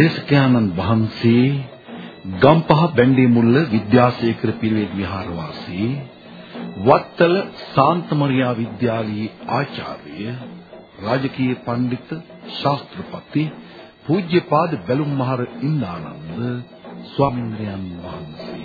දේශකයන්න් වහන්සේ ගම්පහ බැන්ඩේ මුල්ල විද්‍යාසේකර පිරිවෙත් විහාරවාසී වත්තල සාන්තමරියා විද්‍යාලයේ ආචාර්ය රාජකීය පඬිත් ශාස්ත්‍රපති පූජ්‍යපාද බැලුම් මහර ඉන්දානන්ද ස්වාමීන් වහන්සේ.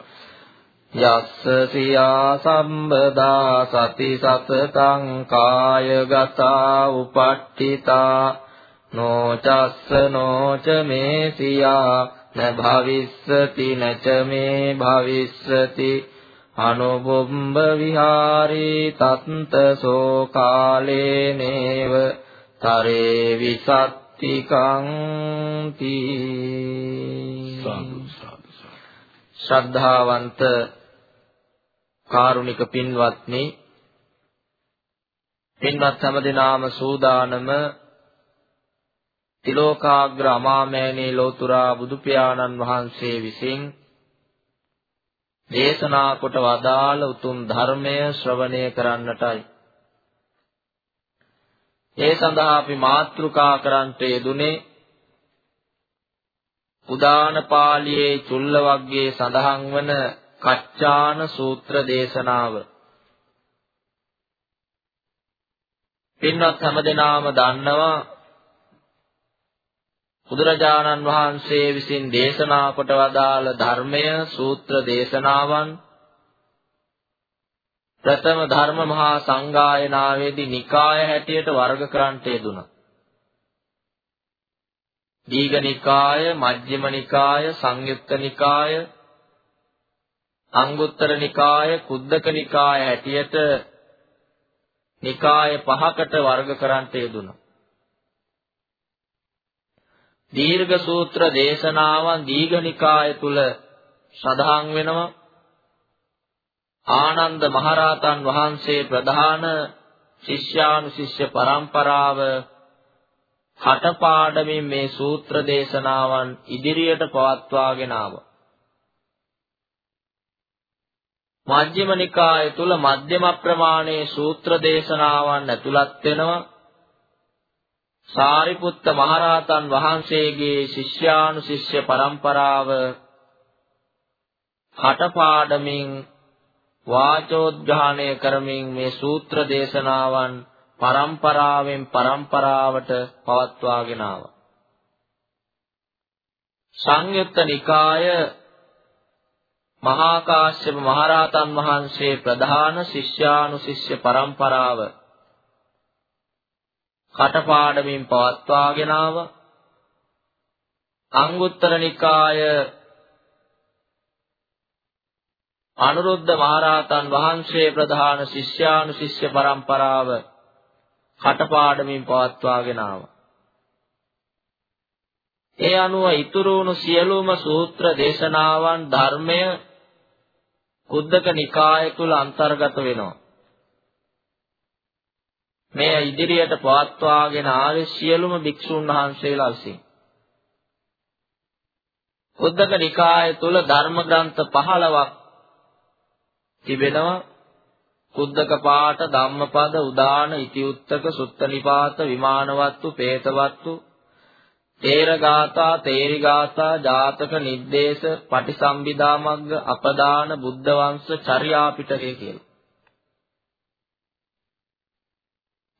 යස්ස සියා සම්බදා සති සතතං කායගතා උපට්ඨිතා නොචස්ස නොච මේ සියා න භවිස්සති නච මේ භවිස්සති අනුබුම්බ විහාරී තත්තසෝ කාලේනේව තරේ විසත්තිකං තී ශ්‍රද්ධාවන්ත කාරුණික පින්වත්නි පින්වත් හැමදෙනාම සූදානම තිලෝකාග්‍ර අමාමෑණී ලෝතුරා බුදු පියාණන් වහන්සේ විසින් දේශනා කොට වදාළ උතුම් ධර්මය ශ්‍රවණය කරන්නටයි. ඒ සඳහා අපි මාතෘකා කරන්ට යෙදුනේ උදාන පාළියේ චුල්ල වග්ගයේ සඳහන් වන කච්චාන සූත්‍ර දේශනාව. පින්වත් හැමදෙනාම දන්නවා බුදුරජාණන් වහන්සේ විසින් දේශනා කොට වදාළ ධර්මය සූත්‍ර දේශනාවන් ප්‍රථම ධර්ම මහා සංගායනාවේදී නිකාය හැටියට වර්ග කරන්නට යෙදුණා. දීඝ නිකාය, මජ්ක්‍ධිම නිකාය, සංයුක්ත නිකාය, අංගුත්තර නිකාය, කුද්දක නිකාය හැටියට නිකාය පහකට වර්ග කරන්නට යෙදුණා. දීර්ඝ සූත්‍ර දේශනාවන් දීඝනිකාය තුල සඳහන් වෙනවා ආනන්ද මහරහතන් වහන්සේ ප්‍රධාන ශිෂ්‍යානුශිෂ්‍ය පරම්පරාව කටපාඩමින් මේ සූත්‍ර දේශනාවන් ඉදිරියට පවත්වාගෙන ආවා. මජ්ක්‍ධිම නිකාය තුල මධ්‍යම ප්‍රමාණයේ සූත්‍ර දේශනාවන් ඇතුළත් වෙනවා. සාරිපුත්ත මහරහතන් වහන්සේගේ ශිෂ්‍යානුශිෂ්‍ය පරම්පරාව කටපාඩමින් වාචෝද්ඝාණය කරමින් මේ සූත්‍ර දේශනාවන් පරම්පරාවෙන් පරම්පරාවට පවත්වාගෙන ආවා. සංයුත්ත නිකාය මහා කාශ්‍යප මහරහතන් වහන්සේ ප්‍රධාන ශිෂ්‍යානුශිෂ්‍ය පරම්පරාව කටපාඩමින් පවත්වාගෙන ආවා. අංගුත්තර නිකාය අනුරුද්ධ මහරහතන් වහන්සේ ප්‍රධාන ශිෂ්‍යානුශිෂ්‍ය පරම්පරාව කටපාඩමින් පවත්වාගෙන ආවා. ඒ අනුව ඉතුරු වුණු සියලුම සූත්‍ර දේශනාවන් ධර්මය කුද්දක නිකාය තුල අන්තර්ගත වෙනවා. මේ ඉදිරියට පවත්වාගෙන ආවේ සියලුම භික්ෂුන් වහන්සේලා විසින්. උද්දක නිකාය තුල ධර්ම ග්‍රන්ථ 15ක් තිබෙනවා. කුද්දක පාඨ ධම්මපද උදාන ඉතිඋත්තක සුත්තනිපාත විමානවත්තු පේතවත්තු තේරගාථා තේරිගාථා ජාතක නිද්දේශ පටිසම්භිදා මග්ග අපදාන බුද්ධ වංශ චර්යා පිටකය කියලා.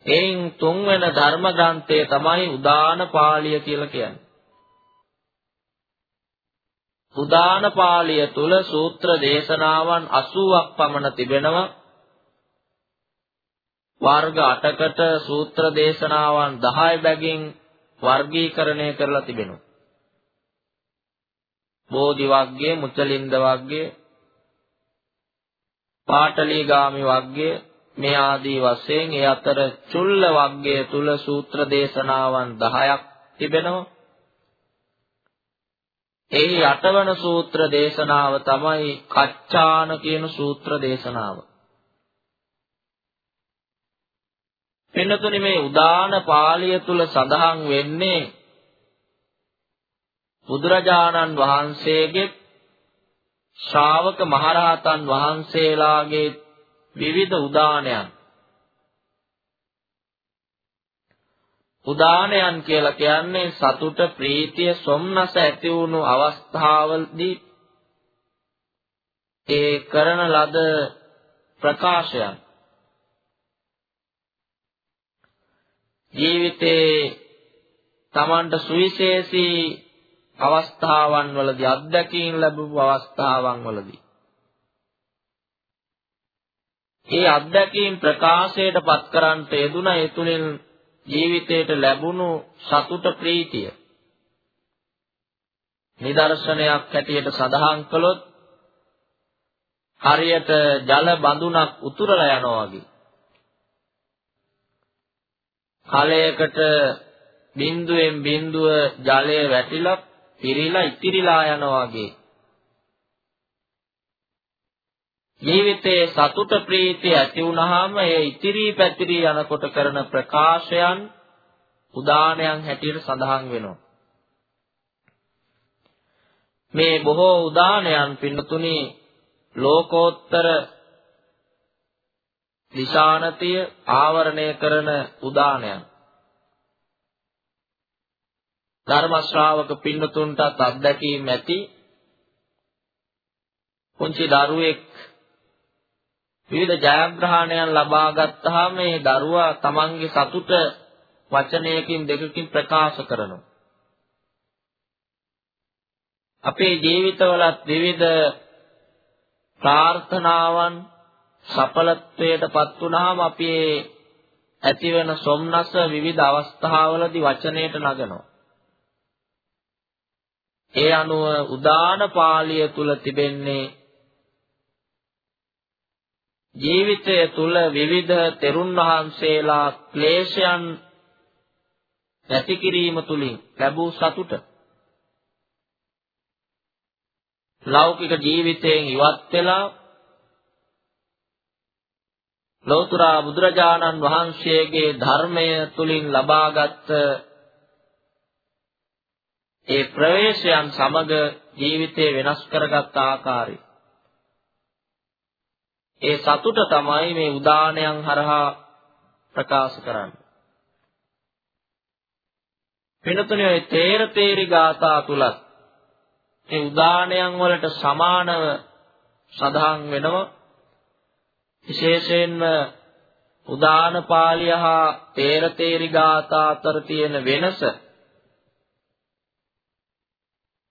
එයින් තුන්වන ධර්ම ග්‍රන්ථය තමයි උදාන පාළිය කියලා කියන්නේ. උදාන පාළිය තුල සූත්‍ර දේශනාවන් 80ක් පමණ තිබෙනවා. වර්ග 8කට සූත්‍ර දේශනාවන් 10 බැගින් වර්ගීකරණය කරලා තිබෙනවා. බෝධි වග්ගය, මුචලින්ද වග්ගය, පාටලීගාමි වග්ගය, මේ ආදී වශයෙන් ඒ අතර චුල්ල වග්ගය තුල සූත්‍ර දේශනාවන් 10ක් තිබෙනවා. එහි අටවන සූත්‍ර දේශනාව තමයි කච්චාන කියන සූත්‍ර දේශනාව. පින්නතුනි මේ උදාන පාළිය තුල සඳහන් වෙන්නේ බුදුරජාණන් වහන්සේගේ ශ්‍රාවක මහරහතන් වහන්සේලාගේ විවිධ උදානයන්. උදානයන් කියලා කියන්නේ සතුට ප්‍රීතිය සොම්නස ඇති වුණු අවස්ථාවලදී ඒ කරන ලද ප්‍රකාශයන්. ජීවිතේ Tamanට සුවිශේෂී අවස්ථාවන් වලදී අත්දැකීම් ලැබපු අවස්ථාවන් වලදී. ඒ අත්දැකීම් ප්‍රකාශයට පත් කරන්ට යෙදුන ඒ තුලින් ජීවිතයට ලැබුණු සතුට ප්‍රීතිය නිදර්ශනයක් හැටියට සඳහන් කළොත් හරියට ජල බඳුනක් උතුරලා යනවා වගේ. කලයකට බිඳුවෙන් බිඳුව ජලය වැටිලා පිරීලා ඉතිරිලා යනවා වගේ. ජීවිතයේ සතුට ප්‍රීතිය ඇති වුනහම ඒ ඉතිරි පැතිරි යනකොට කරන ප්‍රකාශයන් උදානයන් හැටියට සඳහන් වෙනවා. මේ බොහෝ උදානයන් පින්නතුනි ලෝකෝත්තර දිශානතිය ආවරණය කරන උදානයන් ධර්ම ශ්‍රාවක පින්නතුන්ටත් අත්දැකීම් ඇති පුංචි දරුවෙක් විවිධ ජයග්‍රහණයන් ලබා ගත්තාම මේ දරුවා තමන්ගේ සතුට වචනයකින් දෙකකින් ප්‍රකාශ කරනවා. අපේ ජීවිතවලත් විවිධ ප්‍රාර්ථනාවන් සඵලත්වයටපත් වුනහම අපි ඇතිවෙන සොම්නස විවිධ අවස්ථාවලදී වචනයට නගනවා. ඒ අනුව උදාන පාළිය තුල තිබෙන්නේ ජීවිතය තුල විවිධ තෙරුන් වහන්සේලා ක්ලේශයන් නැති කිරීම තුලින් ලැබූ සතුට ලෞකික ජීවිතයෙන් ඉවත් වෙලා ලෞතර බුදුරජාණන් වහන්සේගේ ධර්මය තුලින් ලබාගත් ඒ ප්‍රවේශයන් සමග ජීවිතේ වෙනස් කරගත් ආකාරය ඒ සතුට තමයි මේ උදානයන් හරහා ප්‍රකාශ කරන්නේ. වෙනතුනේ ඔය තේර තේරි ගාථා තුලත් මේ උදානයන් වලට සමානව සඳහන් වෙනවා විශේෂයෙන්ම උදාන පාළිය හා තේර තේරි ගාථා අතර තියෙන වෙනස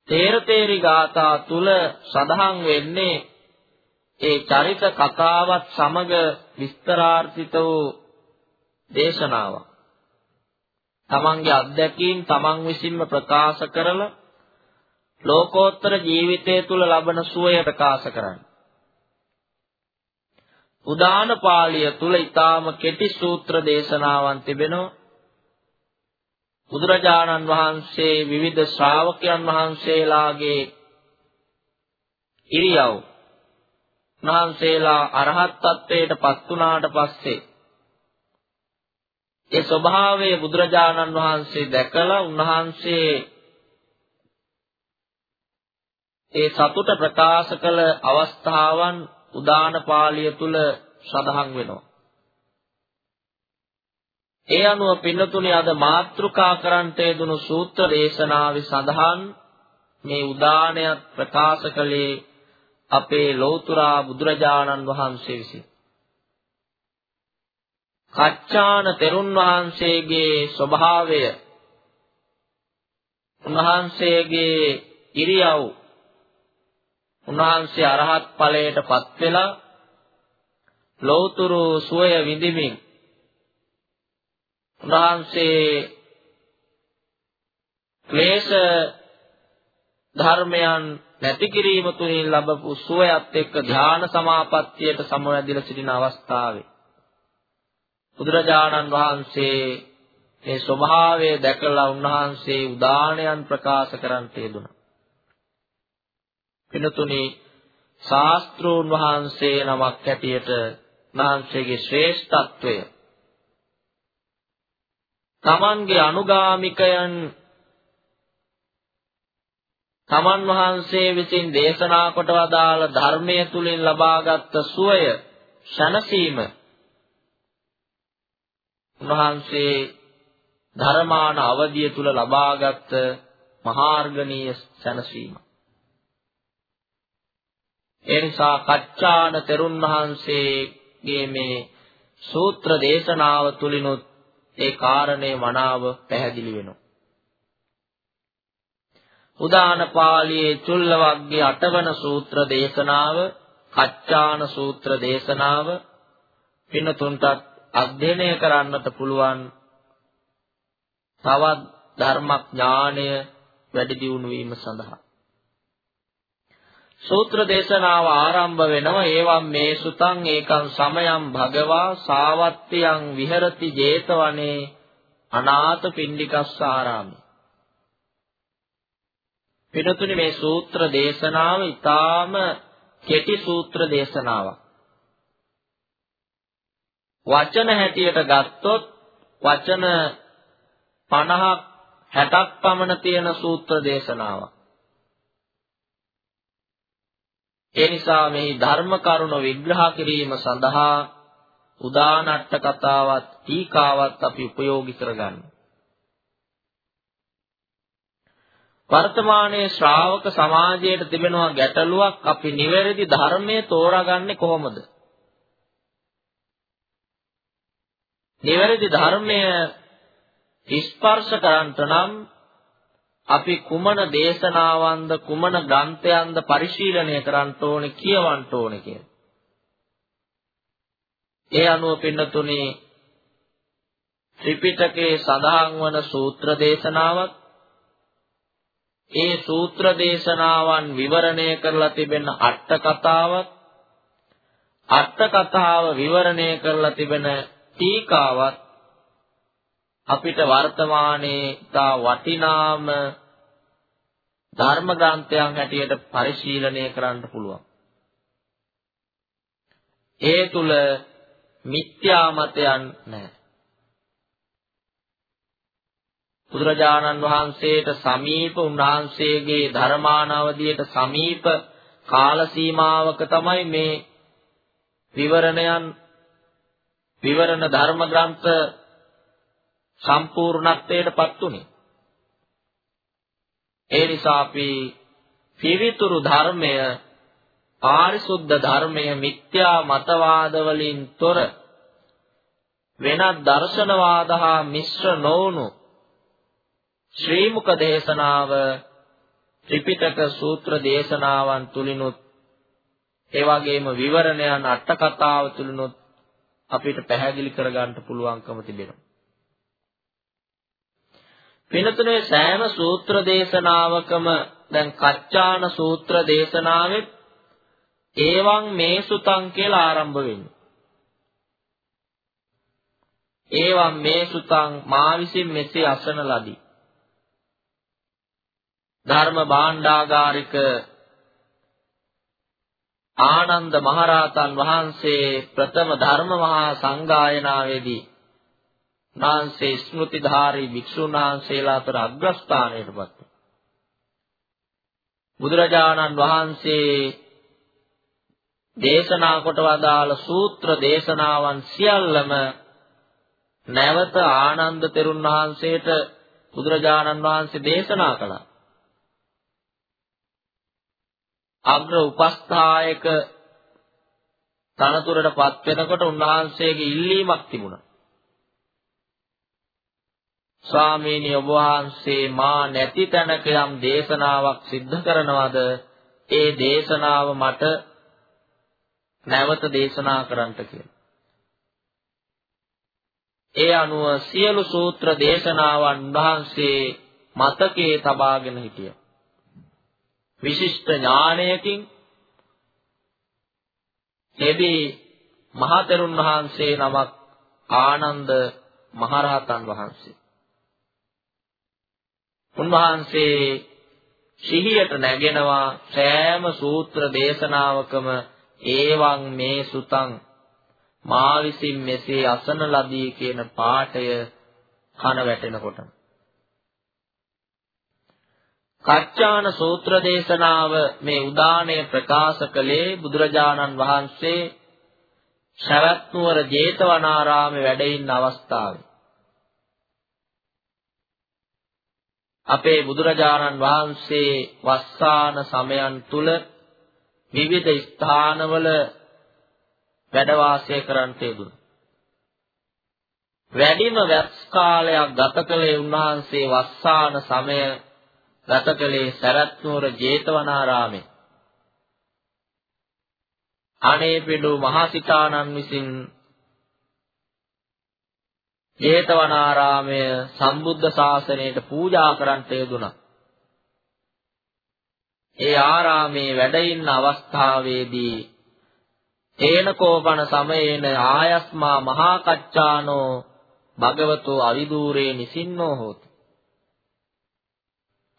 තේර තේරි ගාථා තුල සඳහන් වෙන්නේ ඒ චරිත කතාවත් සමග විස්තරාර්ථිත වූ දේශනාවක්. තමන්ගේ අත්දැකීම් තමන් විසින්ම ප්‍රකාශ කරලා ලෝකෝත්තර ජීවිතය තුළ ලබන සුවය ප්‍රකාශ කරන්නේ. උදාන පාළිය තුල ඊටාම කෙටි සූත්‍ර දේශනාවන් තිබෙනවා. බුදුරජාණන් වහන්සේ විවිධ ශ්‍රාවකයන් වහන්සේලාගේ ඉරියව් වහන්සේලා අරහත් ත්වයට පත් වුණාට පස්සේ ඒ ස්වභාවය බුදුරජාණන් වහන්සේ දැකලා උන්වහන්සේ ඒ සතුට ප්‍රකාශ කළ අවස්ථාවන් උදාන පාළිය තුල සඳහන් වෙනවා. ඒ අනුව පින්නතුනි අද මාත්‍රිකා කරන්ට යෙදුණු සූත්‍ර දේශනාවේ සඳහන් මේ උදානයත් ප්‍රකාශ කළේ අපේ ලෞතුරා බුදුරජාණන් වහන්සේ විසින් කච්චාන තෙරුන් වහන්සේගේ ස්වභාවය උන්වහන්සේගේ ඉරියව් උන්වහන්සේ අරහත් ඵලයට පත් වෙලා ලෞතුරු සුවය විඳිමින් උන්වහන්සේ ක්ලේශ ධර්මයන් නැති කිරීම තුලින් ලැබපු සුවයත් එක්ක ධ්‍යාන සමාපත්තියට සමවැදිලා සිටින අවස්ථාවේ බුදුරජාණන් වහන්සේ මේ ස්වභාවය දැකලා උන්වහන්සේ උදානයන් ප්‍රකාශ කරන්නට යෙදුණා. පිනතුනි ශාස්ත්‍රෝන් වහන්සේ නමක් හැටියට උන්වහන්සේගේ ශ්‍රේෂ්ඨත්වය තමන්ගේ අනුගාමිකයන් තමන් වහන්සේ විසින් දේශනා කොට වදාළ ධර්මයේ තුලින් ලබාගත් සුවය ශනසීම උන්වහන්සේ ධර්මාන අවධිය තුල ලබාගත් මහාර්ගණීය සැනසීම. ඒ නිසා කච්චාන තෙරුන් වහන්සේගේ මේ සූත්‍ර දේශනාව තුලිනුත් ඒ කාරණේ මනාව පැහැදිලි වෙනවා. උදාන පාළියේ චුල්ල වග්ගේ අටවන සූත්‍ර දේශනාව, කච්චාන සූත්‍ර දේශනාව පින්නතුන්ටත් අධ්‍යයනය කරන්නට පුළුවන් තවත් ධර්මඥානය වැඩි දියුණු වීම සඳහා සූත්‍ර දේශනාව ආරම්භ වෙනවා. ඒවම් මේ සුතං ඒකං සමයං භගවා සාවත්තියං විහෙරති 제තවනේ අනාථ පිණ්ඩිකස්ස ආරාමේ. පිටුතුනි මේ සූත්‍ර දේශනාව ඊටාම කෙටි සූත්‍ර දේශනාවක්. වචන හැටියට ගත්තොත් වචන 50ක් 60ක් පමණ තියෙන සූත්‍ර දේශනාවක්. ඒ නිසා මේ ධර්ම කරුණ විග්‍රහ කිරීම සඳහා උදානට්ට කතාවත් ටීකාවත් අපි ප්‍රයෝගික කරගන්න. වර්තමානයේ ශ්‍රාවක සමාජයට තිබෙනවා ගැටලුවක් අපි නිවැරදි ධර්මයේ තෝරාගන්නේ කොහොමද? නිවැරදි ධර්මය ස්පර්ශ කරන්ට නම් අපි කුමන දේශනාවන්ද කුමන ග්‍රන්ථයන්ද පරිශීලනය කරන්න ඕනේ කියවන්න ඕනේ කියලා. ඒ අනුව පින්නතුනේ ත්‍රිපිටකයේ සඳහන් වන සූත්‍ර දේශනාවක්. ඒ සූත්‍ර දේශනාවන් විවරණය කරලා තිබෙන අට කතාවක්. අට කතාව විවරණය කරලා තිබෙන ටීකාවත් අපිට වර්තමානයේ තා වටිනාම ධර්ම ග්‍රන්ථයන් හැටියට පරිශීලනය කරන්න පුළුවන්. ඒ තුල මිත්‍යා මතයන් නැහැ. බුදුරජාණන් වහන්සේට සමීප උන්වහන්සේගේ ධර්මානවදියට සමීප කාල සීමාවක තමයි මේ විවරණයන් විවරණ ධර්ම ග්‍රන්ථ සම්පූර්ණත්වයටපත් උනේ. ඒ නිසා අපි පිවිතුරු ධර්මය පාරිශුද්ධ ධර්මය මිත්‍යා මතවාද වලින් තොර වෙනත් දර්ශනවාද හා මිශ්‍ර නොවුණු ශ්‍රී මුක දේශනාව ත්‍රිපිටක සූත්‍ර දේශනාවන් තුලිනුත් ඒ වගේම විවරණයන් අට කතාව තුලිනුත් අපිට පැහැදිලි කරගන්න පුළුවන්කම තිබෙනවා. වෙනතුනේ සෑම සූත්‍ර දේශනාවකම දැන් කච්චාන සූත්‍ර දේශනාවෙත් ඒවං මේසුතං කියලා ආරම්භ වෙන්නේ. ඒවං මේසුතං මා විසින් මෙසේ අසන ලදී. ධර්ම භාණ්ඩාගාරික ආනන්ද මහරහතන් වහන්සේ ප්‍රථම ධර්ම මහා සංගායනාවේදී නාංශේ ස්මෘතිධාරී භික්ෂුන් වහන්සේලා අතර අග්‍රස්ථානයටපත් බුදුරජාණන් වහන්සේ දේශනා කොට වදාළ සූත්‍ර දේශනාවන් සියල්ලම නැවත ආනන්ද තෙරුන් වහන්සේට බුදුරජාණන් වහන්සේ දේශනා කළා. අග්‍ර උපස්ථායක තනතුරටපත් වෙනකොට උන්වහන්සේගේ ඉල්ලීමක් තිබුණා. ස්වාමීනි ඔබ වහන්සේ මා නැති තැනක යම් දේශනාවක් සිද්ධ කරනවද ඒ දේශනාව මට නැවත දේශනා කරන්නට කියලා. ඒ අනුව සියලු සූත්‍ර දේශනාවන් වහන්සේ මතකයේ තබාගෙන හිටියා. විශිෂ්ට ඥානයකින් එදී මහතෙරුන් වහන්සේ නමක් ආනන්ද මහරහතන් වහන්සේ. උන්වහන්සේ සිහියට නැගෙනවා සෑම සූත්‍ර දේශනාවකම ඒවං මේ සුතං මා විසින් මෙසේ අසන ලදී කියන පාඨය කන වැටෙනකොට කච්චාන සූත්‍ර දේශනාව මේ උදාණය ප්‍රකාශ කළේ බුදුරජාණන් වහන්සේ ශරත් නුවර ජේතවනාරාමේ වැඩ ඉන්න අවස්ථාවේ. අපේ බුදුරජාණන් වහන්සේ වස්සාන සමයන් තුල විවිධ ස්ථානවල වැඩ වාසය කරන්ට යෙදුණා. වැඩිම වැස් කාලයක් ගත කළේ උන්වහන්සේ වස්සාන සමය ගත කළේ සරත් නුවර ජේතවනාරාමේ. අනේපිඩු මහසිතානන් විසින් ජේතවනාරාමය සම්බුද්ධ ශාසනයට පූජා කරන්නට යෙදුණා. ඒ ආරාමේ වැඩ ඉන්න අවස්ථාවේදී තේනකෝපන සමයේන ආයස්මා මහා කච්චානෝ භගවතෝ අවිදූරේ නිසින්නෝ හෝති.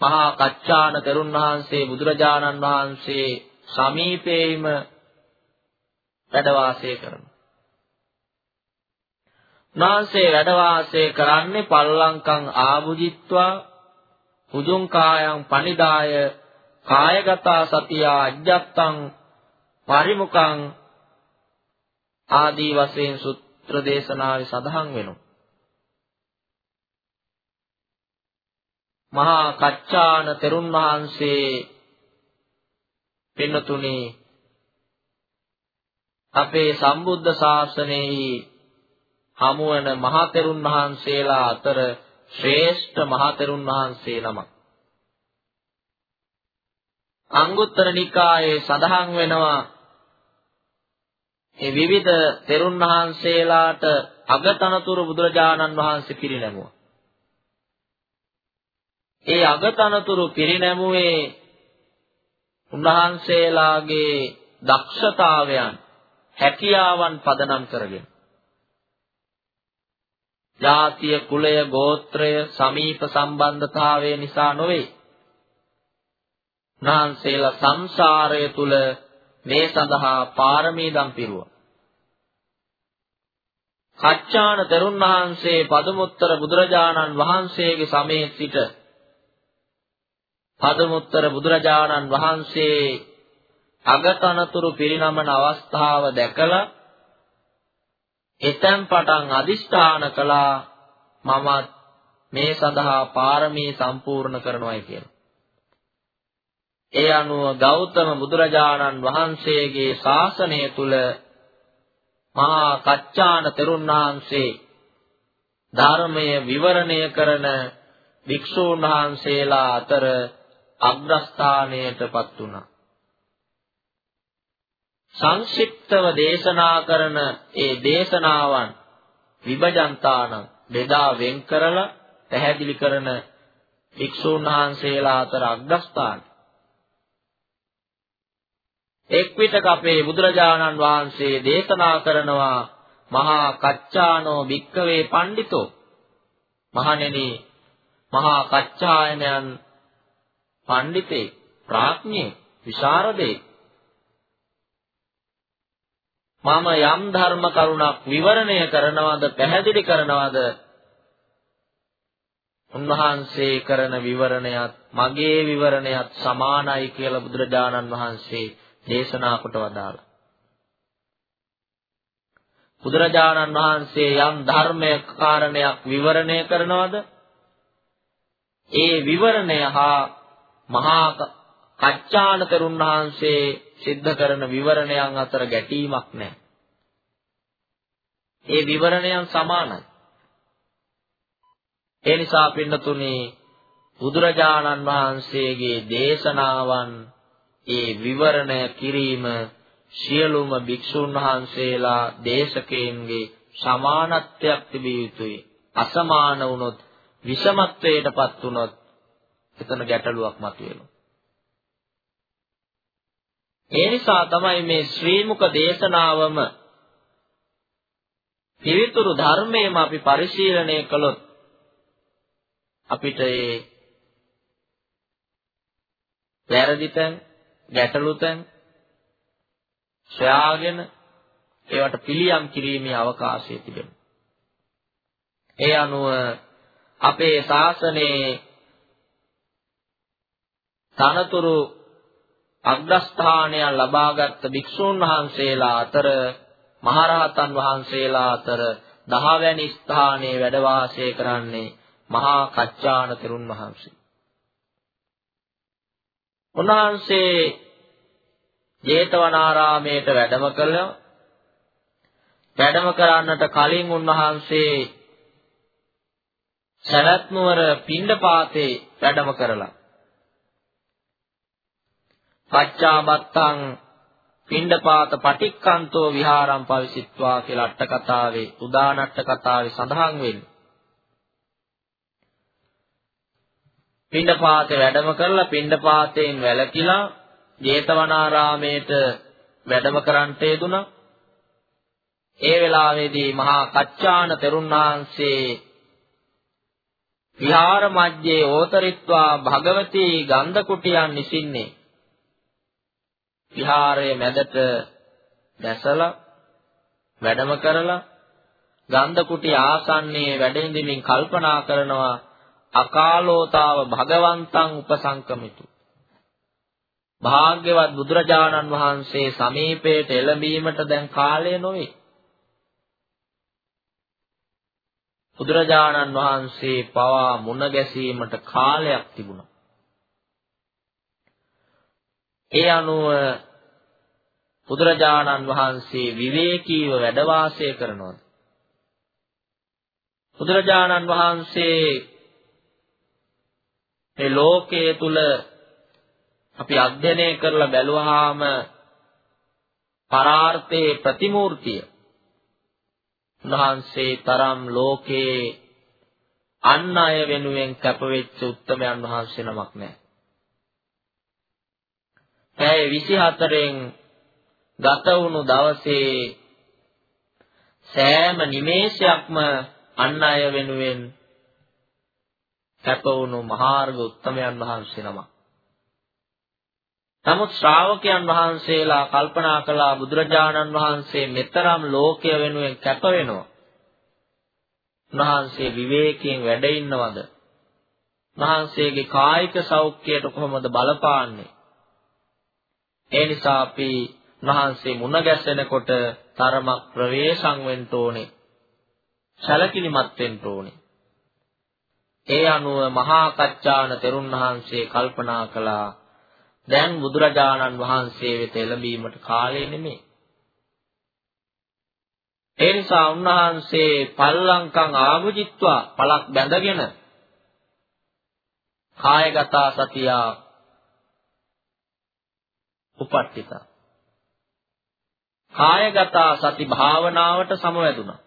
මහා කච්චාන තෙරුන් වහන්සේ බුදුරජාණන් වහන්සේ සමීපේම වැඩ වාසය කරනවා. උන්වහන්සේ වැඩ වාසය කරන්නේ පල්ලංකං ආභුජිත්වා උජුං කායං පනිදාය කායගතා සතිය අජ්ජත්තං පරිමුඛං ආදී වශයෙන් සූත්‍ර දේශනාවේ සඳහන් වෙනවා. මහා කච්චාන තෙරුන් වහන්සේ පින්නතුනි අපේ සම්බුද්ධ ශාසනයේ හමුවන මහතෙරුන් වහන්සේලා අතර ශ්‍රේෂ්ඨ මහතෙරුන් වහන්සේ නමක්. අංගුත්තර නිකායේ සඳහන් වෙනවා ඒ විවිධ තෙරුන් වහන්සේලාට අගතනතුරු බුදුරජාණන් වහන්සේ පිරිනැමුවා. ඒ අගතනතුරු පිරිනැමුවේ උන්වහන්සේලාගේ දක්ෂතාවයන් හැකියාවන් පදනම් කරගෙන ජාතිය, කුලය, ගෝත්‍රය, සමීප සම්බන්ධතාවය නිසා නොවේ. උන්වහන්සේලා සංසාරය තුල මේ සඳහා පාරමී දම් පිරුවා. කච්චාන තෙරුන් වහන්සේ පදමුත්තර බුදුරජාණන් වහන්සේගේ සමයේ සිට පදමුත්තර බුදුරජාණන් වහන්සේ අගතනතුරු පිරිනමන අවස්ථාව දැකලා එතෙන් පටන් අදිෂ්ඨාන කළා මමත් මේ සඳහා පාරමී සම්පූර්ණ කරනවායි කියලා. ඒ අනුව ගෞතම බුදුරජාණන් වහන්සේගේ ශාසනය තුල මහා කච්චාන තෙරුන් වහන්සේ ධර්මය විවරණය කරන භික්ෂූන් වහන්සේලා අතර අග්‍රස්ථානයටපත් වුණා. සංක්ෂිප්තව දේශනා කරන ඒ දේශනාවන් විභජන්තාන බෙදා වෙන් කරලා පැහැදිලි කරන භික්ෂූන් වහන්සේලා අතර අග්‍රස්ථාන. එක් විටක අපේ බුදුරජාණන් වහන්සේ දේශනා කරනවා මහා කච්චානෝ භික්කවේ පණ්ඩිතෝ. මහණෙනි මහා කච්චායනයන් පණ්ඩිතේ ප්‍රඥේ විශාරදේ මම යම් ධර්ම කරුණක් විවරණය කරනවද පැහැදිලි කරනවද උන්වහන්සේ කරන විවරණයත් මගේ විවරණයත් සමානයි කියලා බුදුරජාණන් වහන්සේ දේශනා කොට වදාළා. බුදුරජාණන් වහන්සේ යම් ධර්මයක කාරණයක් විවරණය කරනවද ඒ විවරණය හා මහා කච්චාන තරුන් වහන්සේ සිද්ධ කරන විවරණයන් අතර ගැටීමක් නැහැ. ඒ විවරණයන් සමානයි. ඒ නිසා පින්නතුනේ බුදුරජාණන් වහන්සේගේ දේශනාවන් ඒ විවරණය කිරීම සියලුම භික්ෂුන් වහන්සේලා දේශකයන්ගේ සමානත්වයක් තිබිය යුතුයි. අසමාන වුණොත් විෂමත්වයටපත් වුණොත් එතන ගැටලුවක් මතුවෙනවා. ඒ නිසා තමයි මේ ශ්‍රී මුක දේශනාවම පිවිතුරු ධර්මයේම අපි පරිශීලනය කළොත් අපිට ඒ වැරදි තැන් ගැටලු තැන් සොයාගෙන ඒවට පිළියම් කිරීමේ අවකාශය තිබෙනවා. ඒ අනුව අපේ ශාසනයේ තනතුරු අග්‍රස්ථානය ලබාගත් භික්ෂූන් වහන්සේලා අතර මහරහතන් වහන්සේලා අතර දහවැනි ස්ථානයේ වැඩ වාසය කරන්නේ මහා කච්චාන තෙරුන් වහන්සේ. උන්වහන්සේ ජේතවනාරාමයට වැඩම කළා. වැඩම කරන්නට කලින් උන්වහන්සේ සරත් නුවර පිණ්ඩපාතේ වැඩම කරලා පච්චාබත්තං පිණ්ඩපාත පටික්කන්තෝ විහාරම් පවිසිට්වා කියලා අට කතාවේ උදානට්ට කතාවේ සඳහන් වෙන්නේ. පිණ්ඩපාතේ වැඩම කරලා පිණ්ඩපාතයෙන් වැළකීලා ජේතවනාරාමේට වැඩම කරන්ට යෙදුණා. ඒ වෙලාවේදී මහා කච්චාන තෙරුණාංශේ විහාර මැජ්ජේ ඕතරිත්වා භගවතී ගන්ධ කුටියන් නිසින්නේ විහාරයේ මැදට දැසලා වැඩම කරලා ගන්ධ කුටි ආසන්නයේ වැඩ ඉඳමින් කල්පනා කරනවා අකාලෝතාව භගවන්තං උපසංකමිතු. භාග්‍යවත් බුදුරජාණන් වහන්සේ සමීපයට එළඹීමට දැන් කාලය නොවේ. බුදුරජාණන් වහන්සේ පවා මුණ ගැසීමට කාලයක් තිබුණා. ඒ අනුව බුදුරජාණන් වහන්සේ විවේකීව වැඩ වාසය කරනවා. බුදුරජාණන් වහන්සේ මේ ලෝකයේ තුල අපි අධ්‍යයනය කරලා බැලුවාම පරාර්ථයේ ප්‍රතිමූර්තිය උන්වහන්සේ තරම් ලෝකේ අන් අය වෙනුවෙන් කැපවෙච්ච උත්තමයන් වහන්සේ නමක් නැහැ. පැය 24න් ගත වුණු දවසේ සෑම නිමේෂයක්ම අන් අය වෙනුවෙන් කැප වුණු මහාර්ග උත්තමයන් වහන්සේ නමක්. නමුත් ශ්‍රාවකයන් වහන්සේලා කල්පනා කළා බුදුරජාණන් වහන්සේ මෙතරම් ලෝකය වෙනුවෙන් කැප වෙනවා. උන්වහන්සේ විවේකයෙන් වැඩ ඉන්නවද? උන්වහන්සේගේ කායික සෞඛ්‍යයට කොහොමද බලපාන්නේ? ඒ නිසා අපි උන්වහන්සේ මුණ ගැසෙනකොට තරමක් ප්‍රවේශම් වෙන්න ඕනේ. සැලකිලිමත් වෙන්න ඕනේ. ඒ අනුව මහා කච්චාන තෙරුන් වහන්සේ කල්පනා කළා දැන් බුදුරජාණන් වහන්සේ වෙත එළඹීමට කාලය නෙමෙයි. ඒ නිසා උන්වහන්සේ පල්ලංකම් ආභුජිත්වා පලක් බැඳගෙන කායගත සතියා උපට්ඨිත. කායගත සති භාවනාවට සමවැදුණා.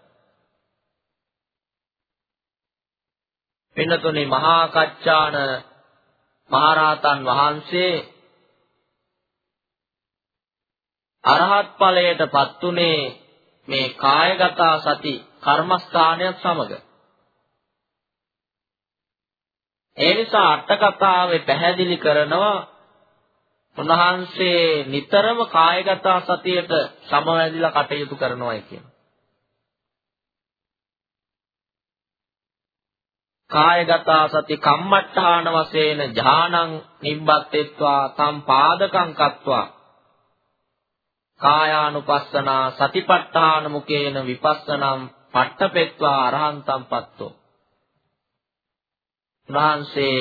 පින්නතුනේ මහා කච්චාන මහරහතන් වහන්සේ අරහත් ඵලයටපත් උනේ මේ කායගත සති කර්මස්ථානයත් සමග. ඒ නිසා අට කතාවේ පැහැදිලි කරනවා උන්වහන්සේ නිතරම කායගත සතියට සමවැදිලා කටයුතු කරනවායි කියන. කායගත සති කම්මට්ඨාන වශයෙන් ඥානං නිබ්බත්ත්වා තම් පාදකං කତ୍වා කායානුපස්සනා සතිපට්ඨාන මුකේන විපස්සනම් පට්ඨපෙත්වා අරහන්තම් පත්තෝ උන්වහන්සේ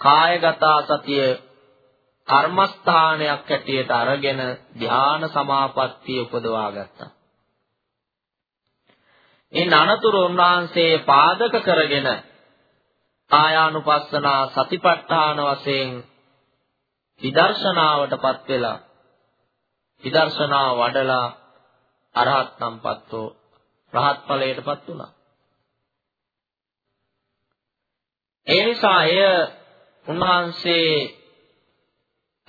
කායගත සතිය කර්මස්ථානයක් හැටියට අරගෙන ධ්‍යාන සමාපත්තිය උපදවා ගත්තා. ඉන් අනතුරු උන්වහන්සේ පාදක කරගෙන කායානුපස්සනා සතිපට්ඨාන වශයෙන් විදර්ශනාවටපත් වෙලා විදර්ශනා වඩලා අරහත් සම්පත්තෝ රහත් ඵලයටපත් වුණා. ඒ නිසා එය උන්වහන්සේ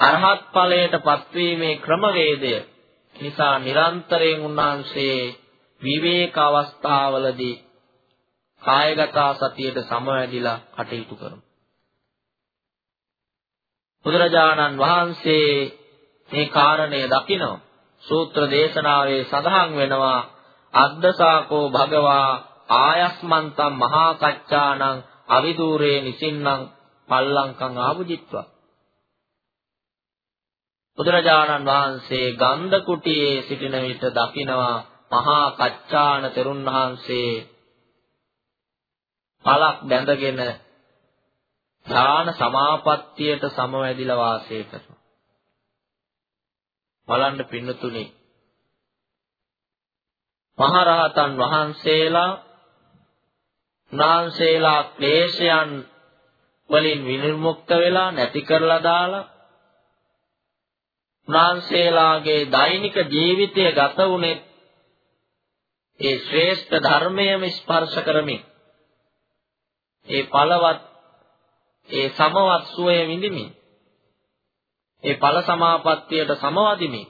අරහත් ඵලයට පත්වීමේ ක්‍රමවේදය නිසා නිරන්තරයෙන් උන්වහන්සේ විවේක අවස්ථාවලදී කායගත සතියට සමවැදිලා කටයුතු කරමු. බුදුරජාණන් වහන්සේ මේ කාරණය දකිනවා. සූත්‍ර දේශනාවේ සඳහන් වෙනවා අද්දසාකෝ භගවා ආයස්මන්තම් මහා කච්චානං අවිදූරේ නිසින්නම් පල්ලංකං ආභුජිත්වා බුදුරජාණන් වහන්සේ ගන්ධ කුටියේ සිටින විට දකිනවා මහා කච්චාන තෙරුන් වහන්සේ පලක් බැඳගෙන ඥාන සමාපත්තියට සමවැදිලා වාසය කරනවා. බලන්න පින්නතුනි. මහරහතන් වහන්සේලා උන්වහන්සේලා ක්ලේශයන් වලින් විනිර්මුක්ත වෙලා නැති කරලා දාලා උන්වහන්සේලාගේ දෛනික ජීවිතය ගත වුනේ ඒ ශ්‍රේෂ්ඨ ධර්මයම ස්පර්ශ කරමින්. ඒ පළවත් ඒ සමවත් සුවය විඳිමින්. ඒ ඵල සමාපත්තියට සමවදිමින්.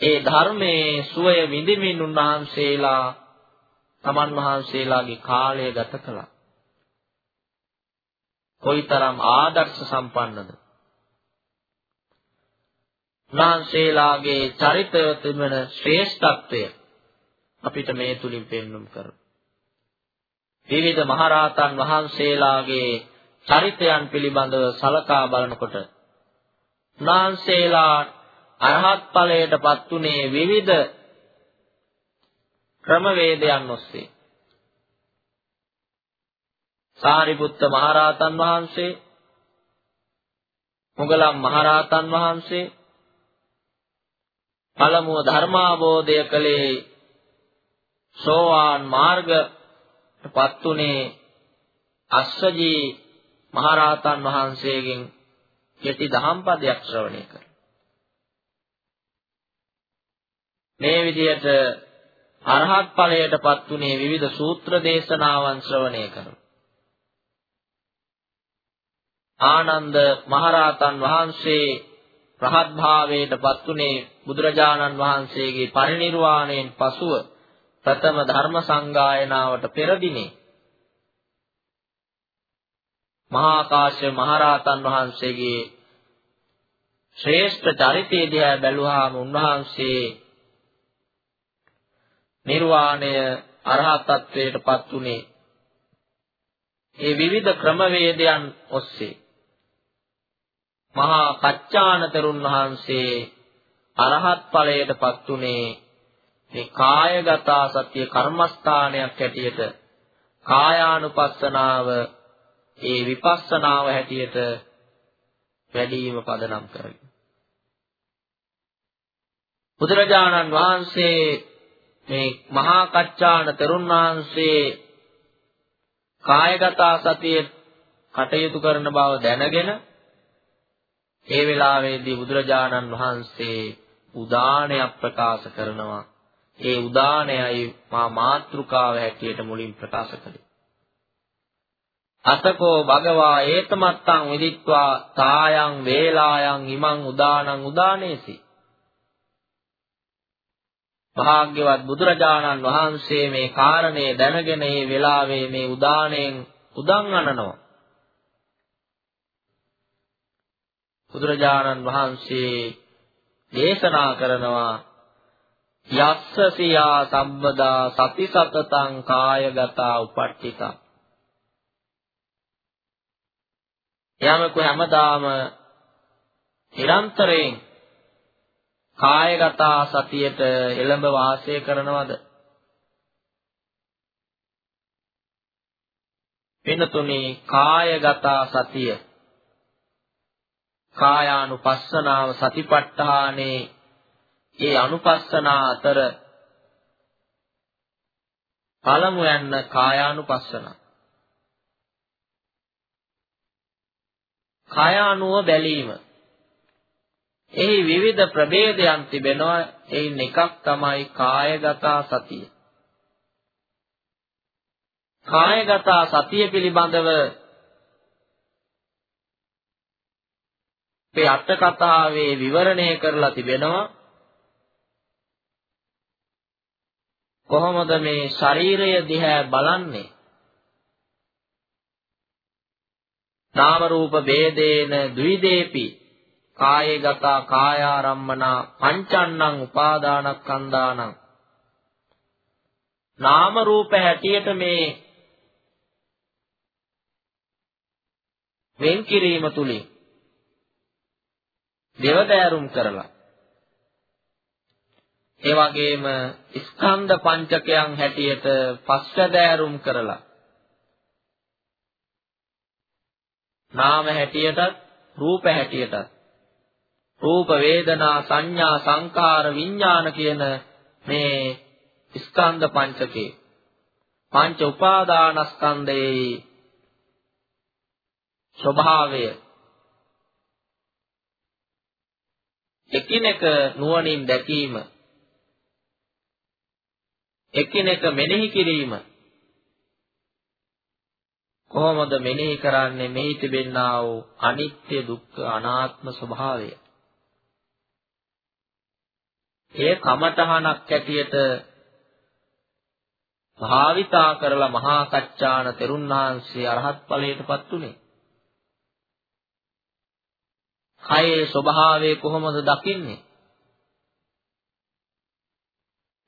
ඒ ධර්මයේ සුවය විඳිමින් උන්වහන්සේලා තමන් වහන්සේලාගේ කාලය ගත කළා. කොයිතරම් ආදර්ශ සම්පන්නද. උන්වහන්සේලාගේ චරිතය තිබෙන ශ්‍රේෂ්ඨත්වය අපිට මේ තුලින් පෙන්වුම් කරනවා. විවිධ මහරහතන් වහන්සේලාගේ චරිතයන් පිළිබඳව සලකා බලනකොට උන්වහන්සේලා අරහත් ඵලයටපත් උනේ විවිධ ක්‍රමවේදයන් ඔස්සේ. සාරිපුත්ත මහරහතන් වහන්සේ මුගලන් මහරහතන් වහන්සේ පළමුව ධර්මාබෝධය කළේ සෝවාන් මාර්ගපත් උනේ අස්සජී මහරහතන් වහන්සේගෙන් යටි දහම් පදයක් ශ්‍රවණය කර. මේ විදිහට අරහත් ඵලයටපත් උනේ විවිධ සූත්‍ර දේශනාවන් ශ්‍රවණය කරන. ආනන්ද මහරහතන් වහන්සේ රහත් භාවයටපත් උනේ බුදුරජාණන් වහන්සේගේ පරිණිරවාණයෙන් පසුව ප්‍රථම ධර්ම සංගායනාවට පෙර දිනේ මහා කාශ්‍යප මහරහතන් වහන්සේගේ ශ්‍රේෂ්ඨ චරිතය දිහා බැලුවාම උන්වහන්සේ නිර්වාණය අරහතත්වයට පත් උනේ. ඒ විවිධ ක්‍රමවේදයන් ඔස්සේ. මහා කච්චාන තෙරුන් වහන්සේ අරහත් ඵලයට පත් උනේ මේ කායගත සත්‍ය කර්මස්ථානයක් හැටියට කායානුපස්සනාව ඒ විපස්සනාව හැටියට වැඩිම පදනම් කරගෙන බුදුරජාණන් වහන්සේ මේ මහා කච්චාන තෙරුන් වහන්සේ කායගත සතිය කටයුතු කරන බව දැනගෙන ඒ වෙලාවේදී බුදුරජාණන් වහන්සේ උදානයක් ප්‍රකාශ කරනවා. ඒ උදානයයි මා මාත්‍රිකාව හැටියට මුලින් ප්‍රකාශ කළේ. අතකෝ භගවා ඒතමත්තං විදිත්වා තායන් වේලායන් ඉමං උදානං උදානේසි. භාග්‍යවත් බුදුරජාණන් වහන්සේ මේ කාරණේ දැනගෙන මේ වෙලාවේ මේ උදාණයෙන් උදන් අනනවා. බුදුරජාණන් වහන්සේ දේශනා කරනවා යස්ස සියා සම්බදා සති සතතං කායගතා උපට්ඨිතා යමක හැමදාම නිරන්තරයෙන් කායගත සතියට එළඹ වාසය කරනවද? වෙනතුනේ කායගත සතිය කායානුපස්සනාව සතිපට්ඨානේ. ඒ අනුපස්සනා අතර පළමු යන්න කායානුපස්සනා. කායානුව බැලීම. එහි විවිධ ප්‍රභේදයන් තිබෙනවා. එයින් එකක් තමයි කායගත සතිය. කායගත සතිය පිළිබඳව මේ අට කතාවේ විවරණය කරලා තිබෙනවා. කොහොමද මේ ශරීරය දිහා බලන්නේ? නාම රූප ભેදේන ද්විදේපි. කායගත කායාරම්මනා පංචන්නං උපාදානස්කන්ධානං. නාම රූප හැටියට මේ වෙන් කිරීම තුලින් දෙවදෑරුම් කරලා. ඒ වගේම ස්කන්ධ පංචකයන් හැටියට පස්වදෑරුම් කරලා. නාම හැටියටත් රූප හැටියටත්. රූප වේදනා සංඥා සංකාර විඥාන කියන මේ ස්කන්ධ පංචකේ. පංච උපාදානස්කන්ධයේ ස්වභාවය. එකිනෙක නුවණින් දැකීම එකිනෙක මෙනෙහි කිරීම. කොහොමද මෙනෙහි කරන්නේ? මෙහි තිබෙන්නා වූ අනිත්‍ය දුක්ඛ අනාත්ම ස්වභාවය. ඒ කමඨහනක් ඇටියට භාවිතා කරලා මහා කච්චාන තෙරුන් වහන්සේ අරහත් ඵලයටපත් උනේ කයේ ස්වභාවය කොහොමද දකින්නේ?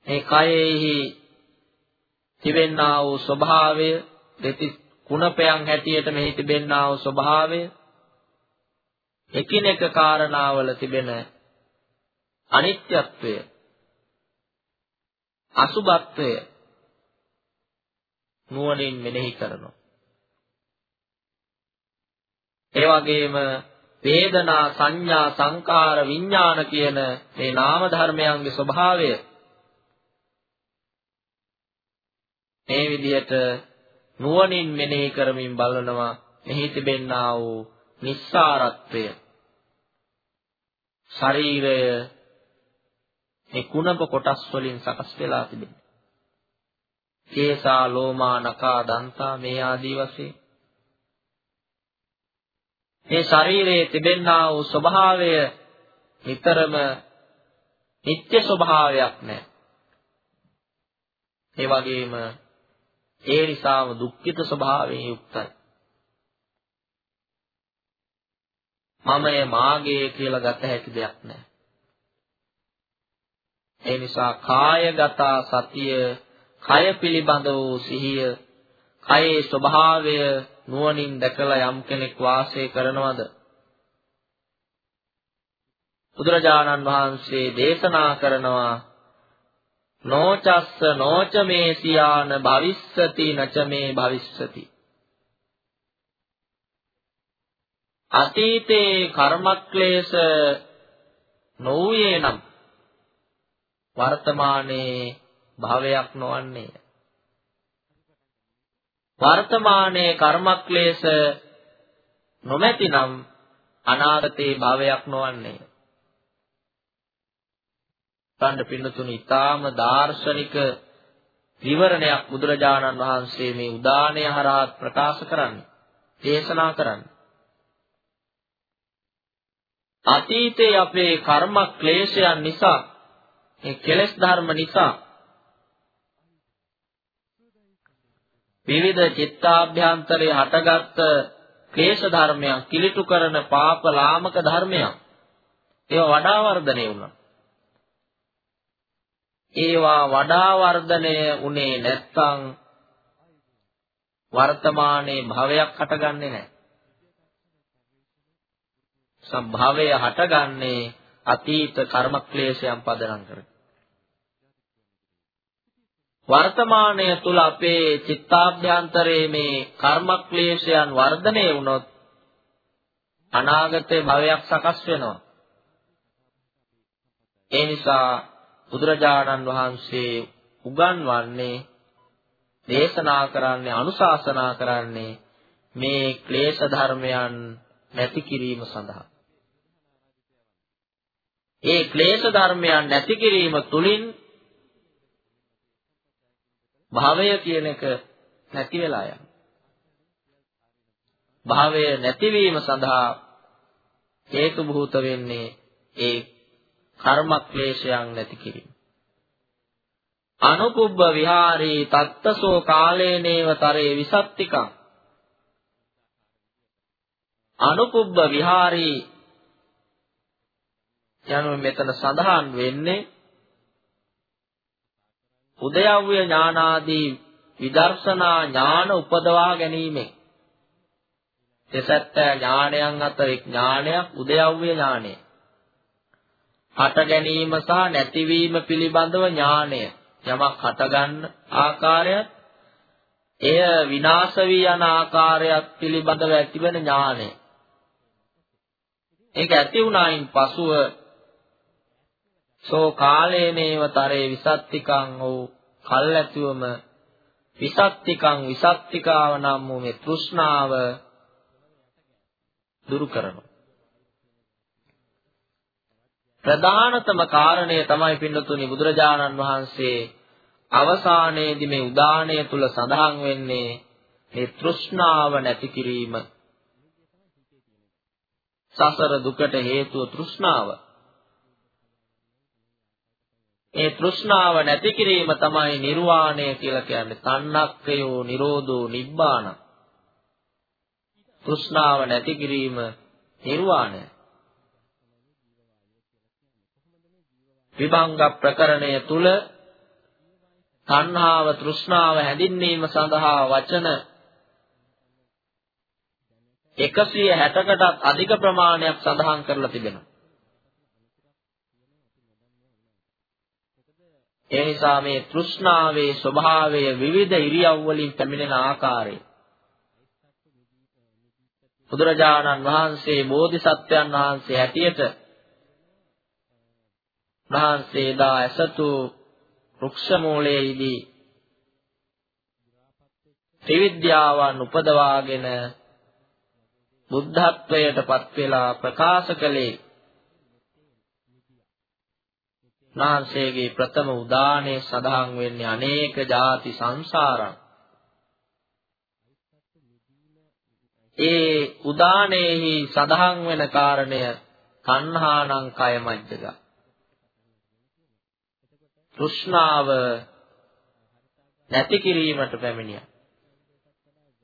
මේ කයෙහි තිබෙන්නා වූ ස්වභාවය දෙති කුණපයන් හැටියට මෙහි තිබෙන්නා වූ ස්වභාවය එකිනෙක කාරණාවල තිබෙන අනිත්‍යත්වය අසුබත්වය නුවණින් මෙනෙහි කරනවා ඒ වගේම වේදනා සංඥා සංකාර විඥාන කියන මේ නාම ධර්මයන්ගේ ස්වභාවය. මේ විදිහට නුවණින් මෙනෙහි කරමින් බලනවා. මෙහි තිබෙන්නා වූ නිස්සාරත්වය. ශරීරය මේ කුණප කොටස් වලින් සකස් වෙලා තිබෙනවා. කේසා ලෝමා නකා දන්තා මේ ආදී වශයෙන් මේ ශරීරයේ තිබෙනා වූ ස්වභාවය නිතරම නිත්‍ය ස්වභාවයක් නැහැ. ඒ වගේම ඒ නිසාම දුක්ඛිත ස්වභාවයෙන් යුක්තයි. මමය මාගේ කියලා ගත හැකි දෙයක් නැහැ. ඒ නිසා කායගත සතිය කය පිළිබඳ වූ සිහිය කයේ ස්වභාවය නුවණින් දැකලා යම් කෙනෙක් වාසය කරනවද? බුදුරජාණන් වහන්සේ දේශනා කරනවා නෝචස්ස නෝච මේසියාන භවිස්සති නච මේ භවිස්සති. අතීතේ කර්මක්ලේශ නොවුයේ නම් වර්තමානයේ භවයක් නොවන්නේ වර්තමානයේ කර්මක්ලේශ නොමැතිනම් අනාගතේ භවයක් නොවන්නේ. තණ්ඩ පින්නතුනි ඊටාම දාර්ශනික විවරණයක් බුදුරජාණන් වහන්සේ මේ උදානය හරහා ප්‍රකාශ කරන්නේ දේශනා කරන්නේ අතීතයේ අපේ කර්ම ක්ලේශයන් නිසා මේ කෙලෙස් ධර්ම නිසා විවිධ චිත්තාභ්‍යන්තරයේ හටගත් ක්ලේශ ධර්මයන් කිලිටු කරන පාප ලාමක ධර්මයන් ඒවා වඩා වර්ධනය වුණා. ඒවා වඩා වර්ධනය උනේ නැත්තම් වර්තමානයේ භවයක් හටගන්නේ නැහැ. සම්භවය හටගන්නේ අතීත කර්ම ක්ලේශයන් පදනම් කරගෙන. වර්තමානය තුල අපේ චිත්තාභ්‍යන්තරයේ මේ කර්මක්ලේශයන් වර්ධනය වුණොත් අනාගතේ භවයක් සකස් වෙනවා. ඒ නිසා බුදුරජාණන් වහන්සේ උගන්වන්නේ දේශනා කරන්නේ අනුශාසනා කරන්නේ මේ ක්ලේශ ධර්මයන් නැති කිරීම සඳහා. ඒ ක්ලේශ ධර්මයන් නැති කිරීම තුලින් භාවය කියන එක නැති වෙලා යනවා. භාවය නැතිවීම සඳහා හේතු භූත වෙන්නේ ඒ කර්ම ක්ලේශයන් නැති කිරීම. අනුකුබ්බ විහාරී තත්තසෝ කාලේනේව තරේ විසත්තිකං අනුකුබ්බ විහාරී යනුවෙන් මෙතන සඳහන් වෙන්නේ උදයව්‍ය ඥානාදී විදර්ශනා ඥාන උපදවා ගැනීමෙන් එසත්ත ඥානයන් අතර එක් ඥානයක් උදයව්‍ය ඥානය. හට ගැනීම සහ නැතිවීම පිළිබඳව ඥානය. යමක් හටගන්න ආකාරයත් එය විනාශ වී යන ආකාරයත් පිළිබඳව ඇතිවන ඥානය. ඒක ඇති වුණායින් පසුව සෝ කාලේනේව තරේ විසත්තිකං වූ කල්ැතුවම විසත්තිකං විසත්තිකාව නම් වූ මේ තෘෂ්ණාව දුරු කරනවා. ප්‍රධානතම කාරණය තමයි පින්නතුනි බුදුරජාණන් වහන්සේ අවසානයේදී මේ උදානය තුල සඳහන් වෙන්නේ මේ තෘෂ්ණාව නැති කිරීම. සසර දුකට හේතුව තෘෂ්ණාව. ඒ තෘෂ්ණාව නැති කිරීම තමයි නිර්වාණය කියලා කියන්නේ. තණ්හක්කයෝ නිරෝධෝ නිබ්බාන. තෘෂ්ණාව නැති කිරීම නිර්වාණය. විභංග ප්‍රකරණය තුල තණ්හාව තෘෂ්ණාව හැඳින්වීම සඳහා වචන 160කටත් අධික ප්‍රමාණයක් සඳහන් කරලා තිබෙනවා. ඒ නිසා මේ තෘෂ්ණාවේ ස්වභාවය විවිධ ඉරියව් වලින් පැමිණෙන ආකාරය. බුදුරජාණන් වහන්සේ බෝධිසත්වයන් වහන්සේ හැටියට වහන්සේ දා ඇසතු වෘක්ෂ මූලයේදී ත්‍රිවිද්‍යාවන් උපදවාගෙන බුද්ධත්වයට පත් වෙලා ප්‍රකාශ කළේ නාංශයේ ප්‍රථම උදානයේ සඳහන් වෙන්නේ අනේක ಜಾති සංසාරං ඒ උදානයේහි සඳහන් වෙන කාරණය තණ්හානං කය මජ්ජග. තෘෂ්ණාව නැති කිරීමට පැමිණියා.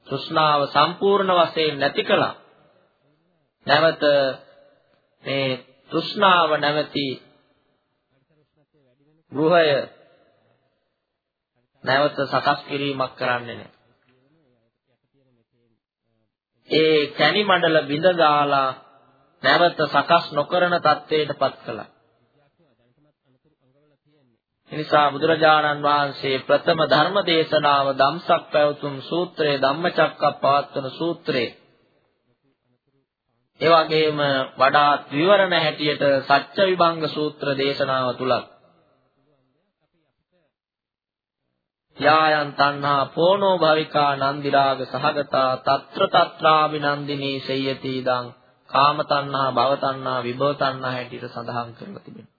තෘෂ්ණාව සම්පූර්ණ වශයෙන් නැති කළා. නැවත මේ තෘෂ්ණාව නැවති ගෘහය නැවත සකස් කිරීමක් කරන්නේ නැහැ. ඒ කැණි මණ්ඩල බිඳ දාලා නැවත සකස් නොකරන තත්ත්වයටපත් කළා. එනිසා බුදුරජාණන් වහන්සේ ප්‍රථම ධර්ම දේශනාව ධම්සක් පැවතුම් සූත්‍රයේ ධම්මචක්කප්පවත්තන සූත්‍රයේ ඒ වගේම වඩාත් විවරණ හැටියට සත්‍ය විභංග සූත්‍ර දේශනාව තුලත් යායන් තණ්හා පෝනෝ භවිකා නන්දි රාග සහගතා తත්‍ර తත්‍රාබිනන්දිනී සෙය්‍යති දං කාම තණ්හා භව තණ්හා විභව තණ්හා හැටියට සඳහන් කරලා තිබෙනවා.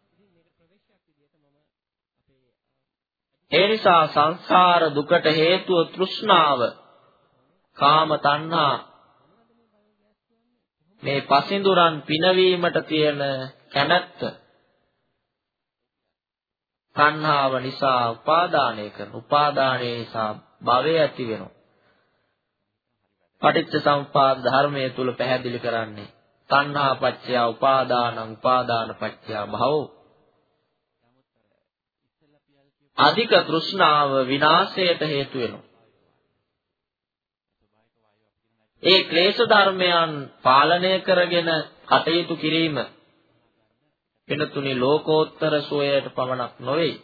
ඒ නිසා සංසාර දුකට හේතුව තෘෂ්ණාව කාම තණ්හා මේ පසින්දුරන් පිනවීමට තියෙන කැමැත්ත තණ්හාව නිසා උපාදානය කරන උපාදානය නිසා භවය ඇති වෙනවා. පටිච්ච සමුපාද ධර්මයේ තුල පැහැදිලි කරන්නේ තණ්හා පත්‍ය උපාදානං උපාදාන පත්‍ය භවෝ අධික තෘෂ්ණාව විනාශයට හේතු වෙනවා. ඒ ක්ලේශ ධර්මයන් පාලනය කරගෙන කටයුතු කිරීම වෙනතුනි ලෝකෝත්තර සෝයයට පමණක් නොවේ.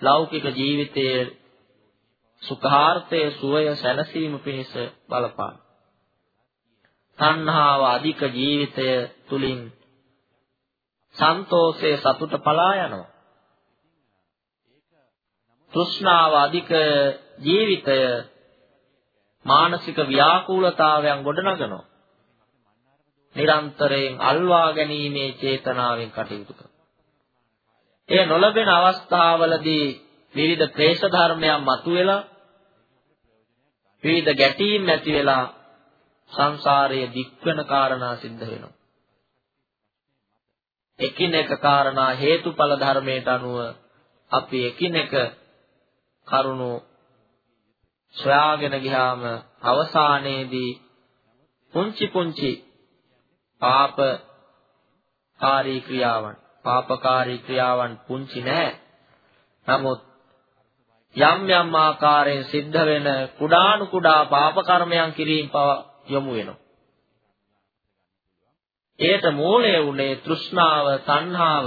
ලෞකික ජීවිතයේ සුඛාර්ථයේ සුවය සැනසීම පිණිස බලපාන. තණ්හාව අධික ජීවිතය තුලින් සන්තෝෂයේ සතුට පලා යනවා. තෘෂ්ණාව අධික ජීවිතය මානසික ව්‍යාකූලතාවයන් ගොඩනගනවා. නිරන්තරයෙන් අල්වා ගැනීමේ චේතනාවෙන් කටයුතු කරනවා. ඒ නොලබෙන අවස්ථාවලදී විවිධ ක්ලේශ ධර්මයන් මතුවෙලා විවිධ ගැටීම් ඇති වෙලා සංසාරයේ දික්වන කාරණා සිද්ධ වෙනවා. එකිනෙක කාරණා හේතුඵල ධර්මයට අනුව අපි එකිනෙක කරුණු සොයාගෙන ගියාම අවසානයේදී පුංචි පුංචි පාපකාරී ක්‍රියාවන් පාපකාරී ක්‍රියාවන් පුංචි නෑ නමුත් යම් යම් ආකාරයෙන් සිද්ධ වෙන කුඩානු කුඩා පාප කර්මයන් කිරීම පව යොමු වෙනවා. ඒට මූලය උනේ තෘෂ්ණාව, තණ්හාව.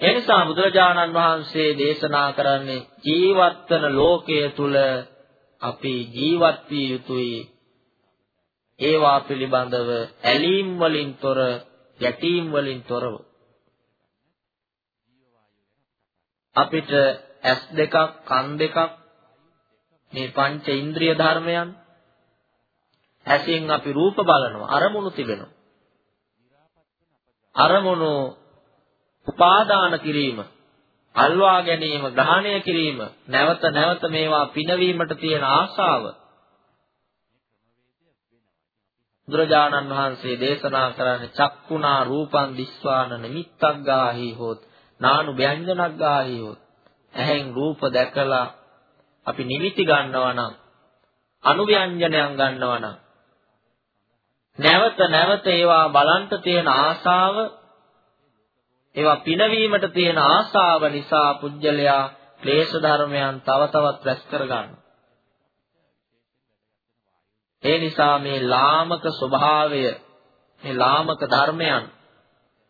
ඒ නිසා බුදුරජාණන් වහන්සේ දේශනා කරන්නේ ජීවත් වන ලෝකයේ තුල අපි ජීවත් විය යුතුයි. ඒවා පිළිබඳව ඇලීම් වලින් තොර, යැටීම් වලින් තොරව. අපිට ඇස් දෙකක් කන් දෙකක් මේ පංච ඉන්ද්‍රිය ධර්මයන් ඇසින් අපි රූප බලනවා අරමුණු තිබෙනවා අරමුණු උපාදාන කිරීම අල්වා ගැනීම ග්‍රහණය කිරීම නැවත නැවත මේවා පිනවීමට තියෙන ආශාව බුදුරජාණන් වහන්සේ දේශනා කරන්නේ චක්කුණා රූපං දිස්වාන නිමිත්තක් ගාහි හොත් නානු ව්‍යංජනක් ගාහියොත් ඇහෙන් රූප දැකලා අපි නිමිති ගන්නවා නම් අනුව්‍යංජනයන් ගන්නවා නම් නැවත නැවත ඒවා බලන්ට තියෙන ආසාව ඒවා පිනවීමට තියෙන ආසාව නිසා පුජ්‍යලයා ක්ලේශ ධර්මයන් තව තවත් රැස් කර ගන්නවා. ඒ නිසා මේ ලාමක ස්වභාවය මේ ලාමක ධර්මයන්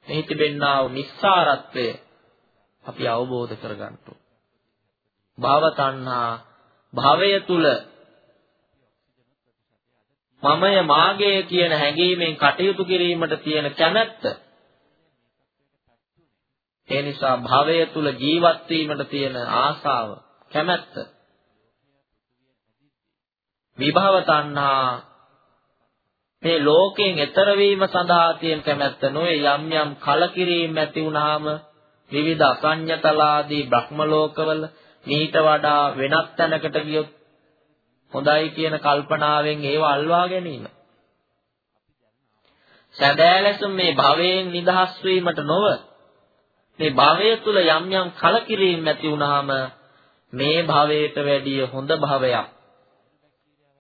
මෙහි තිබෙනා වූ නිස්සාරත්වය අපි අවබෝධ කරගන්න භව තණ්හා භවය තුල මමය මාගේ කියන හැඟීමෙන් කටයුතු කිරීමට තියෙන කැමැත්ත. ඒ නිසා භවය තුල ජීවත් වීමට තියෙන ආසාව කැමැත්ත. විභව තණ්හා මේ ලෝකයෙන් එතර වීම සඳහා තියෙන කැමැත්ත නොවේ යම් යම් කලකිරීම ඇති වුනහම විවිධ අසඤ්ඤතලාදී බ්‍රහ්ම ලෝකවල මීට වඩා වෙනත් තැනකට ගියොත් හොඳයි කියන කල්පනාවෙන් ඒව අල්වා ගැනීම. සැබෑ ලෙස මේ භවයෙන් නිදහස් වීමට නොව මේ භවය තුල යම් යම් කලකිරීම ඇති වුනහම මේ භවයට වැඩිය හොඳ භවයක්.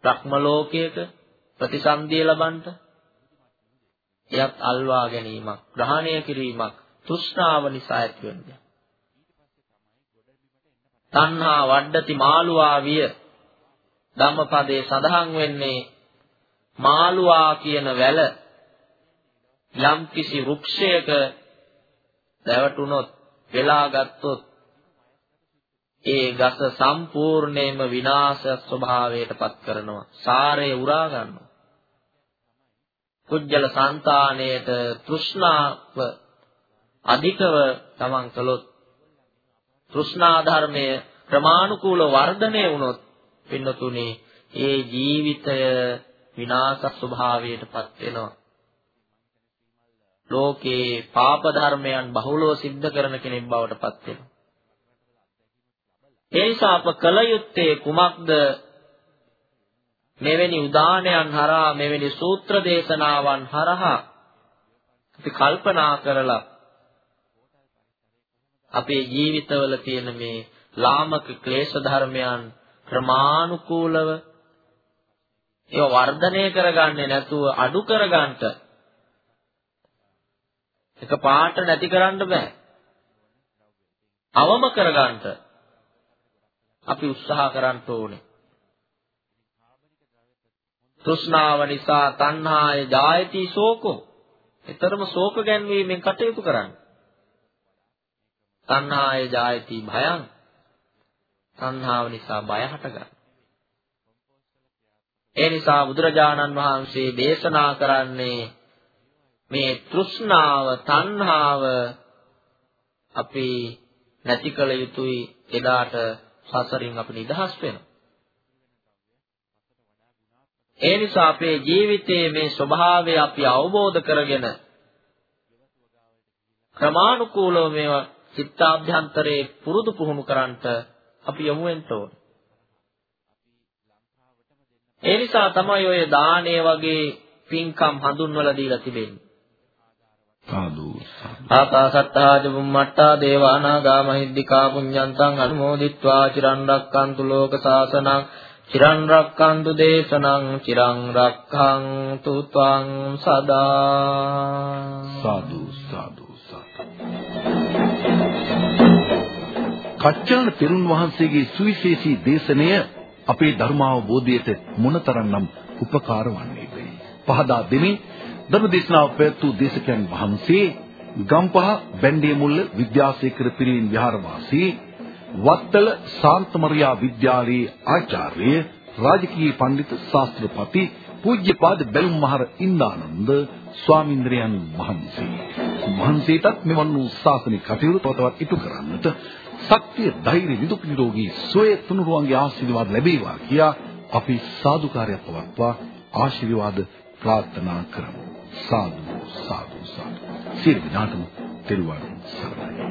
බ්‍රහ්ම ලෝකයක ප්‍රතිසන්දිය ලබන්නට එයත් අල්වා ගැනීමක් ග්‍රහණය කිරීමක් තෘෂ්ණාව නිසා ඇතිවෙන්නේ. තණ්හා වඩති මාළුවා විය ධම්මපදයේ සඳහන් වෙන්නේ මාළුවා කියන වැල යම් කිසි වෘක්ෂයක දැවටුනොත් වෙලා ගත්තොත් ඒ ගස සම්පූර්ණයෙන්ම විනාශ ස්වභාවයට පත් කරනවා සාරය උරා ගන්නවා කුජල సంతාණයට තෘෂ්ණාව අධිකව තමන් කළොත් තෘෂ්ණා ධර්මය ක්‍රමානුකූල වර්ධනය වුණොත් පින්නතුනේ ඒ ජීවිතය විනාශ ස්වභාවයටපත් වෙනවා. ලෝකේ පාප ධර්මයන් බහුලව සිද්ධ කරන කෙනෙක් බවට පත් වෙනවා. ඒ නිසා අප කල යුත්තේ කුමක්ද? මෙවැනි උදානයන් හරහා මෙවැනි සූත්‍ර දේශනාවන් හරහා අපි කල්පනා කරලා අපේ ජීවිතවල තියෙන මේ ලාමක ක්ලේශ ධර්මයන් ක්‍රමානුකූලව ඒව වර්ධනය කරගන්නේ නැතුව අඩු කරගන්නට එක පාට නැති කරන්න බෑ. අවම කරගන්නට අපි උත්සාහ කරන්න ඕනේ. තෘෂ්ණාව නිසා තණ්හාය ජායති ශෝකෝ. ඊතරම ශෝක ගැන්වීමෙන් කටයුතු කරන්න. තණ්හාය ජායති භයං තණ්හාව නිසා බය හටගන්නවා ඒ නිසා බුදුරජාණන් වහන්සේ දේශනා කරන්නේ මේ තෘෂ්ණාව තණ්හාව අපි නැති කළ යුතුයි එදාට සසරින් අපි නිදහස් වෙනවා ඒ නිසා අපේ ජීවිතයේ මේ ස්වභාවය අපි අවබෝධ කරගෙන ක්‍රමානුකූලව මේවා චිත්තාභ්‍යන්තරේ පුරුදු පුහුණු කරන්නට අපි යොමු වෙන්න ඕන. ඒ නිසා තමයි ඔය දානය වගේ පින්කම් හඳුන්වලා දීලා තිබෙන්නේ. සාදු ආකාසත්තා චුම්මට්ටා දේවානාගා මහිද්దికා පුඤ්ඤන්තං අනුමෝදිත්වා චිරන් රක්칸තු ලෝක සාසනං චිරන් රක්칸තු දේශනං චිරන් රක්ඛන්තු ත්වං සදා. සාදු සාදු කච්චාන පිරුන් වහන්සේගේ සුවිශේෂී දේශනය අපේ ධර්මාවබෝධයට මොනතරම්නම් උපකාර වන්නේද? පහදා දෙමින් ධර්මදේශනාව පැවැත්වූ දේශකයන් වහන්සේ ගම්පහ බැන්දියමුල්ල විද්‍යාසේකර පිරිවෙන් විහාරවාසී වත්තල සාන්තමරියා විද්‍යාලයේ ආචාර්ය රාජකීය පඬිතු ශාස්ත්‍රපති පූජ්‍යපාද බැලුම්මහර ඉන්දානන්ද ස්වාමින්ද්‍රයන් වහන්සේ. වහන්සේටත් මෙවන් වූ ශාසනික කටයුතු තවතවත් ඉටු කරන්නට ශක්තිය ධෛර්ය නිදුක් නිරෝගී සුවය තුනුරුවන්ගේ ආශිර්වාද ලැබේවා කියා අපි සාදුකාරය පවත්වා ආශිර්වාද ප්‍රාර්ථනා කරමු. සාදු සාදු සාදු. සියලු දෙනාටම තෙරුවන් සරණයි.